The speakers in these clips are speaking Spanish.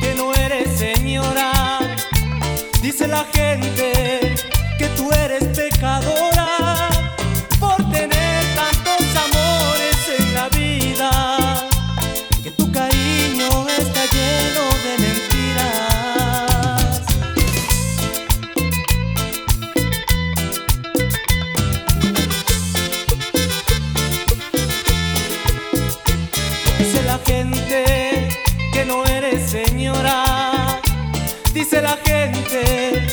que no eres señora. Dice la gente que tú eres pecadora por tener tantos amores en la vida. Que tu cariño está lleno de mentiras. Dice la gente no eres señora. Dice la gente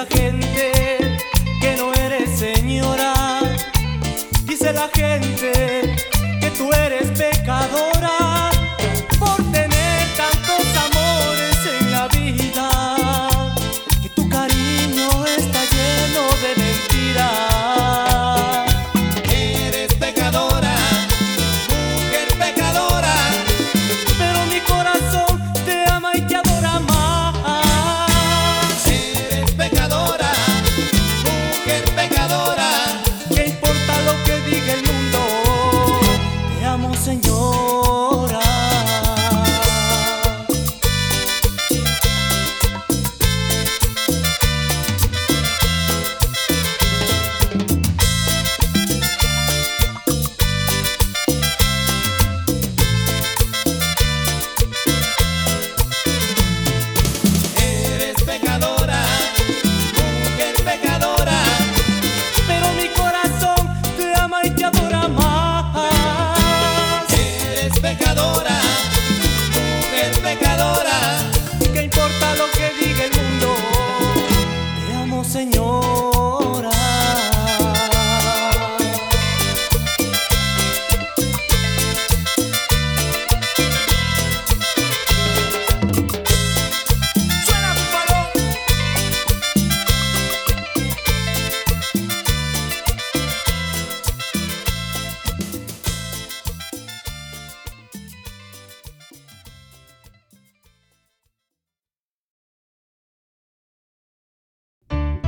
la gente que no eres señora, dice la gente que tú eres pecador.